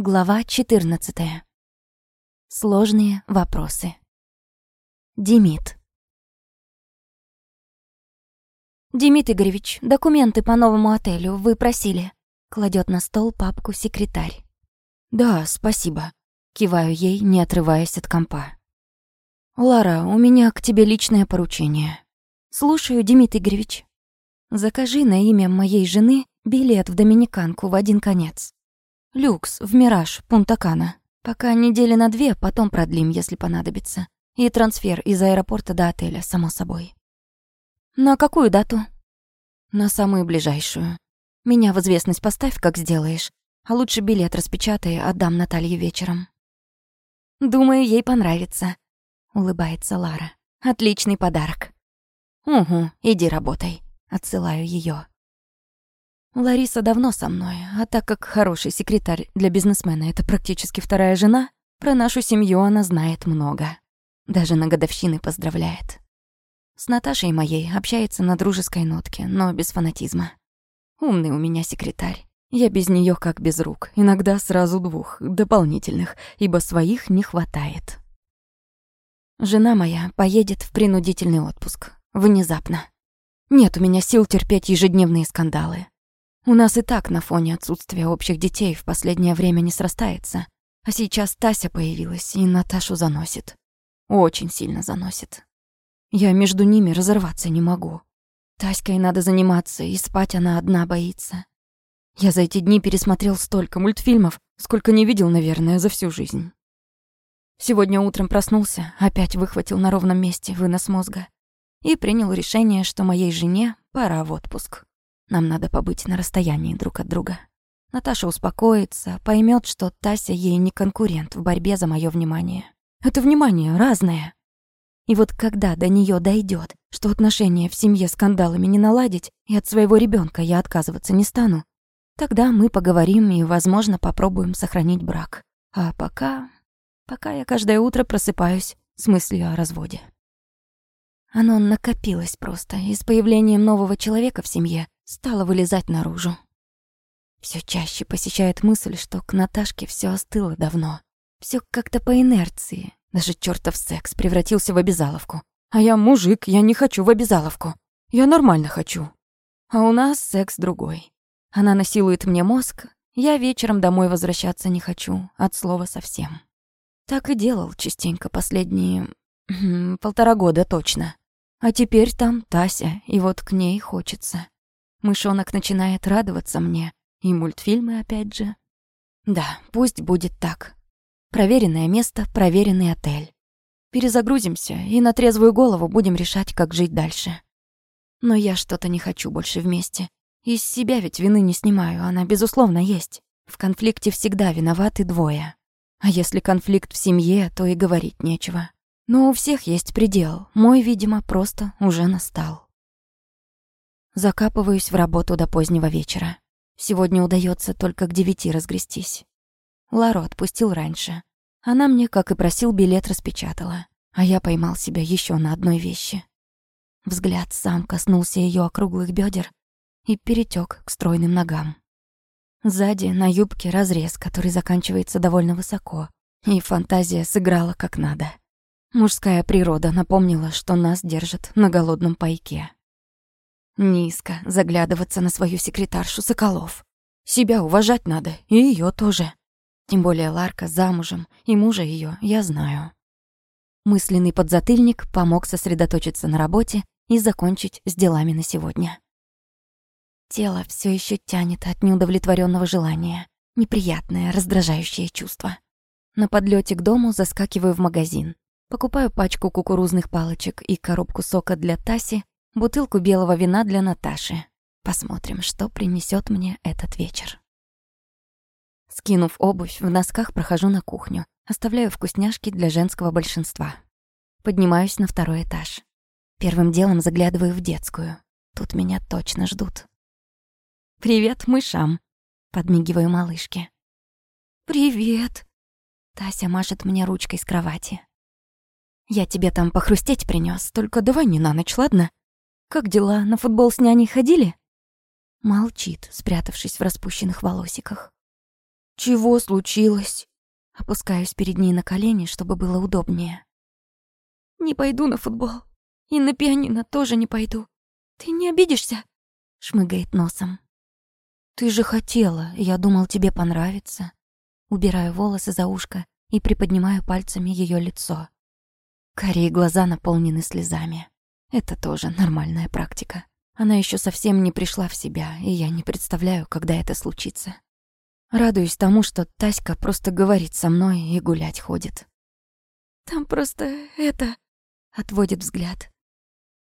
Глава 14. Сложные вопросы. Демид. «Демид Игоревич, документы по новому отелю вы просили?» Кладет на стол папку секретарь. «Да, спасибо», — киваю ей, не отрываясь от компа. «Лара, у меня к тебе личное поручение». «Слушаю, Демид Игоревич». «Закажи на имя моей жены билет в Доминиканку в один конец. Люкс в Мираж, Пунта-Кана. Пока недели на две, потом продлим, если понадобится. И трансфер из аэропорта до отеля, само собой. На какую дату? На самую ближайшую. Меня в известность поставь, как сделаешь. А лучше билет распечатай, отдам Наталье вечером. Думаю, ей понравится. Улыбается Лара. Отличный подарок. Угу, иди работай. Отсылаю ее. Лариса давно со мной, а так как хороший секретарь для бизнесмена — это практически вторая жена, про нашу семью она знает много. Даже на годовщины поздравляет. С Наташей моей общается на дружеской нотке, но без фанатизма. Умный у меня секретарь. Я без нее как без рук, иногда сразу двух, дополнительных, ибо своих не хватает. Жена моя поедет в принудительный отпуск. Внезапно. Нет у меня сил терпеть ежедневные скандалы. У нас и так на фоне отсутствия общих детей в последнее время не срастается. А сейчас Тася появилась и Наташу заносит. Очень сильно заносит. Я между ними разорваться не могу. Таськой надо заниматься, и спать она одна боится. Я за эти дни пересмотрел столько мультфильмов, сколько не видел, наверное, за всю жизнь. Сегодня утром проснулся, опять выхватил на ровном месте вынос мозга и принял решение, что моей жене пора в отпуск. Нам надо побыть на расстоянии друг от друга. Наташа успокоится, поймет, что Тася ей не конкурент в борьбе за мое внимание. Это внимание разное. И вот когда до нее дойдет, что отношения в семье скандалами не наладить, и от своего ребенка я отказываться не стану, тогда мы поговорим и, возможно, попробуем сохранить брак. А пока... пока я каждое утро просыпаюсь с мыслью о разводе. Оно накопилось просто, и с появлением нового человека в семье стала вылезать наружу. Все чаще посещает мысль, что к Наташке все остыло давно. Все как-то по инерции. Даже чертов секс превратился в обязаловку. А я мужик, я не хочу в обязаловку. Я нормально хочу. А у нас секс другой. Она насилует мне мозг, я вечером домой возвращаться не хочу, от слова совсем. Так и делал частенько последние... полтора года точно. А теперь там Тася, и вот к ней хочется. Мышонок начинает радоваться мне. И мультфильмы опять же. Да, пусть будет так. Проверенное место, проверенный отель. Перезагрузимся и на трезвую голову будем решать, как жить дальше. Но я что-то не хочу больше вместе. Из себя ведь вины не снимаю, она, безусловно, есть. В конфликте всегда виноваты двое. А если конфликт в семье, то и говорить нечего. Но у всех есть предел. Мой, видимо, просто уже настал. Закапываюсь в работу до позднего вечера. Сегодня удается только к девяти разгрестись. Лару отпустил раньше. Она мне, как и просил, билет распечатала. А я поймал себя еще на одной вещи. Взгляд сам коснулся ее округлых бедер и перетек к стройным ногам. Сзади на юбке разрез, который заканчивается довольно высоко, и фантазия сыграла как надо. Мужская природа напомнила, что нас держат на голодном пайке. Низко заглядываться на свою секретаршу Соколов. Себя уважать надо, и ее тоже. Тем более Ларка замужем, и мужа ее я знаю. Мысленный подзатыльник помог сосредоточиться на работе и закончить с делами на сегодня. Тело все еще тянет от неудовлетворенного желания. Неприятное, раздражающее чувство. На подлете к дому заскакиваю в магазин. Покупаю пачку кукурузных палочек и коробку сока для Таси бутылку белого вина для Наташи. Посмотрим, что принесет мне этот вечер. Скинув обувь, в носках прохожу на кухню, оставляю вкусняшки для женского большинства. Поднимаюсь на второй этаж. Первым делом заглядываю в детскую. Тут меня точно ждут. «Привет, мышам!» — подмигиваю малышке. «Привет!» Тася машет мне ручкой с кровати. «Я тебе там похрустеть принес, только давай не на ночь, ладно? Как дела? На футбол с няней ходили?» Молчит, спрятавшись в распущенных волосиках. Чего случилось? Опускаюсь перед ней на колени, чтобы было удобнее. Не пойду на футбол. И на пианино тоже не пойду. Ты не обидишься? Шмыгает носом. Ты же хотела, я думал, тебе понравится. Убираю волосы за ушко и приподнимаю пальцами ее лицо. Карие глаза наполнены слезами. Это тоже нормальная практика. Она еще совсем не пришла в себя, и я не представляю, когда это случится. Радуюсь тому, что Таська просто говорит со мной и гулять ходит. «Там просто это...» — отводит взгляд.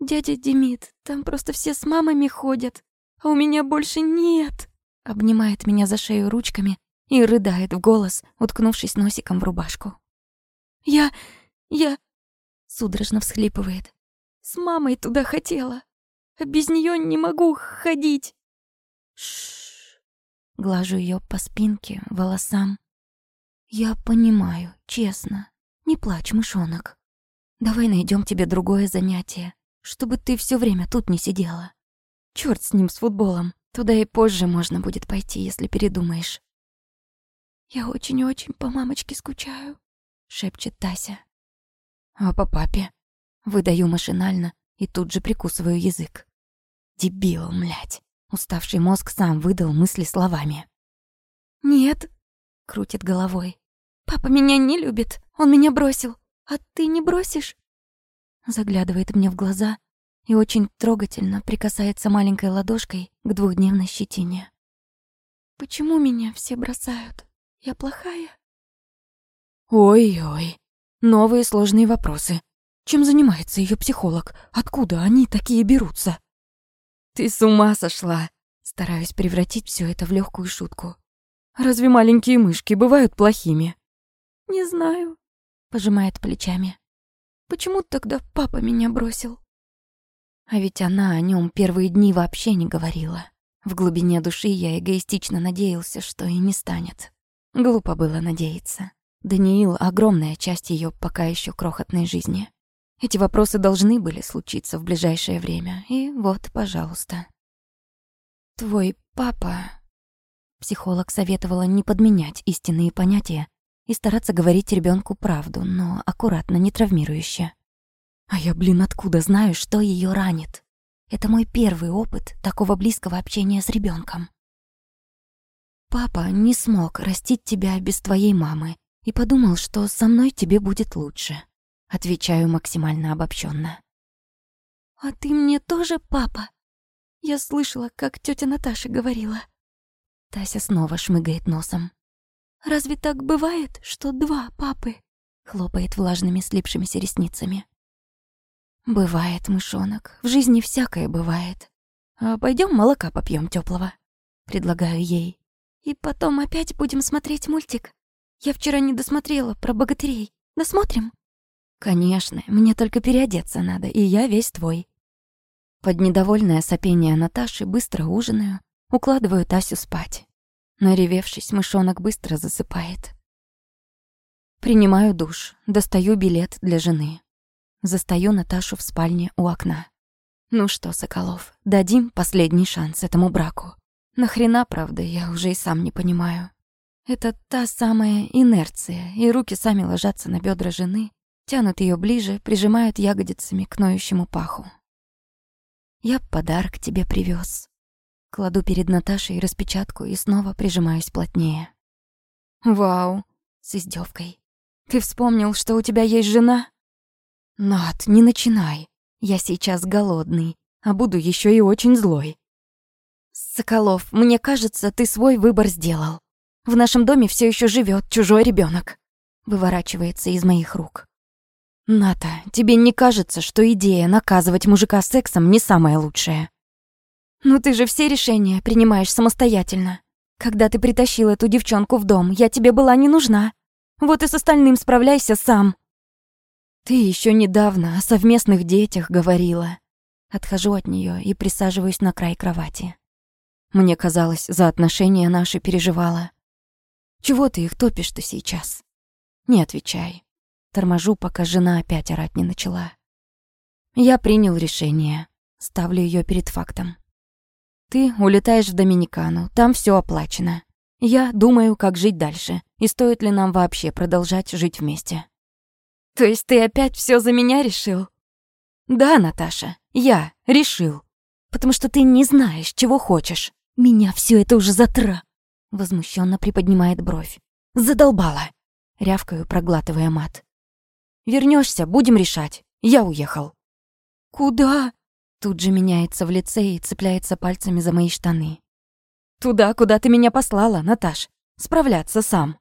«Дядя Демид, там просто все с мамами ходят, а у меня больше нет!» Обнимает меня за шею ручками и рыдает в голос, уткнувшись носиком в рубашку. «Я... я...» — судорожно всхлипывает. «С мамой туда хотела, а без нее не могу ходить!» Шш. Глажу ее по спинке, волосам. Я понимаю, честно. Не плачь, мышонок. Давай найдем тебе другое занятие, чтобы ты все время тут не сидела. Черт с ним, с футболом. Туда и позже можно будет пойти, если передумаешь. «Я очень-очень по мамочке скучаю», — шепчет Тася. «А по папе?» Выдаю машинально и тут же прикусываю язык. Дебил, млять. Уставший мозг сам выдал мысли словами. «Нет», — крутит головой. «Папа меня не любит, он меня бросил. А ты не бросишь?» Заглядывает мне в глаза и очень трогательно прикасается маленькой ладошкой к двухдневной щетине. «Почему меня все бросают? Я плохая?» Ой-ой, новые сложные вопросы. Чем занимается ее психолог? Откуда они такие берутся? Ты с ума сошла. Стараюсь превратить все это в легкую шутку. Разве маленькие мышки бывают плохими? Не знаю, пожимает плечами. Почему тогда папа меня бросил? А ведь она о нем первые дни вообще не говорила. В глубине души я эгоистично надеялся, что и не станет. Глупо было надеяться. Даниил — огромная часть ее пока еще крохотной жизни. Эти вопросы должны были случиться в ближайшее время, и вот, пожалуйста. «Твой папа...» Психолог советовала не подменять истинные понятия и стараться говорить ребенку правду, но аккуратно, не травмирующе. А я, блин, откуда знаю, что ее ранит? Это мой первый опыт такого близкого общения с ребенком. Папа не смог растить тебя без твоей мамы и подумал, что со мной тебе будет лучше. Отвечаю максимально обобщенно. А ты мне тоже папа? Я слышала, как тетя Наташа говорила. Тася снова шмыгает носом. Разве так бывает, что два папы? Хлопает влажными слипшимися ресницами. Бывает, мышонок. В жизни всякое бывает. А пойдем молока попьем теплого. Предлагаю ей. И потом опять будем смотреть мультик. Я вчера не досмотрела про богатырей. Досмотрим? Конечно, мне только переодеться надо, и я весь твой. Под недовольное сопение Наташи быстро ужинаю, укладываю Тасю спать. Наревевшись, мышонок быстро засыпает. Принимаю душ, достаю билет для жены. Застаю Наташу в спальне у окна. Ну что, Соколов, дадим последний шанс этому браку. Нахрена, правда, я уже и сам не понимаю. Это та самая инерция, и руки сами ложатся на бедра жены, тянут ее ближе, прижимают ягодицами к ноющему паху. Я подарок тебе привез. Кладу перед Наташей распечатку и снова прижимаюсь плотнее. Вау, с издевкой. Ты вспомнил, что у тебя есть жена? Над, не начинай. Я сейчас голодный, а буду еще и очень злой. Соколов, мне кажется, ты свой выбор сделал. В нашем доме все еще живет чужой ребенок. Выворачивается из моих рук. Ната, тебе не кажется, что идея наказывать мужика сексом не самая лучшая? Ну ты же все решения принимаешь самостоятельно. Когда ты притащил эту девчонку в дом, я тебе была не нужна. Вот и с остальным справляйся сам. Ты еще недавно о совместных детях говорила. Отхожу от нее и присаживаюсь на край кровати. Мне казалось, за отношения наши переживала. Чего ты их топишь-то сейчас? Не отвечай. Торможу, пока жена опять орать не начала. Я принял решение. Ставлю ее перед фактом. Ты улетаешь в Доминикану, там все оплачено. Я думаю, как жить дальше, и стоит ли нам вообще продолжать жить вместе. То есть ты опять все за меня решил? Да, Наташа, я решил. Потому что ты не знаешь, чего хочешь. Меня все это уже затра. Возмущенно приподнимает бровь. Задолбала. Рявкаю, проглатывая мат. Вернешься, будем решать. Я уехал. Куда? Тут же меняется в лице и цепляется пальцами за мои штаны. Туда, куда ты меня послала, Наташ. Справляться сам.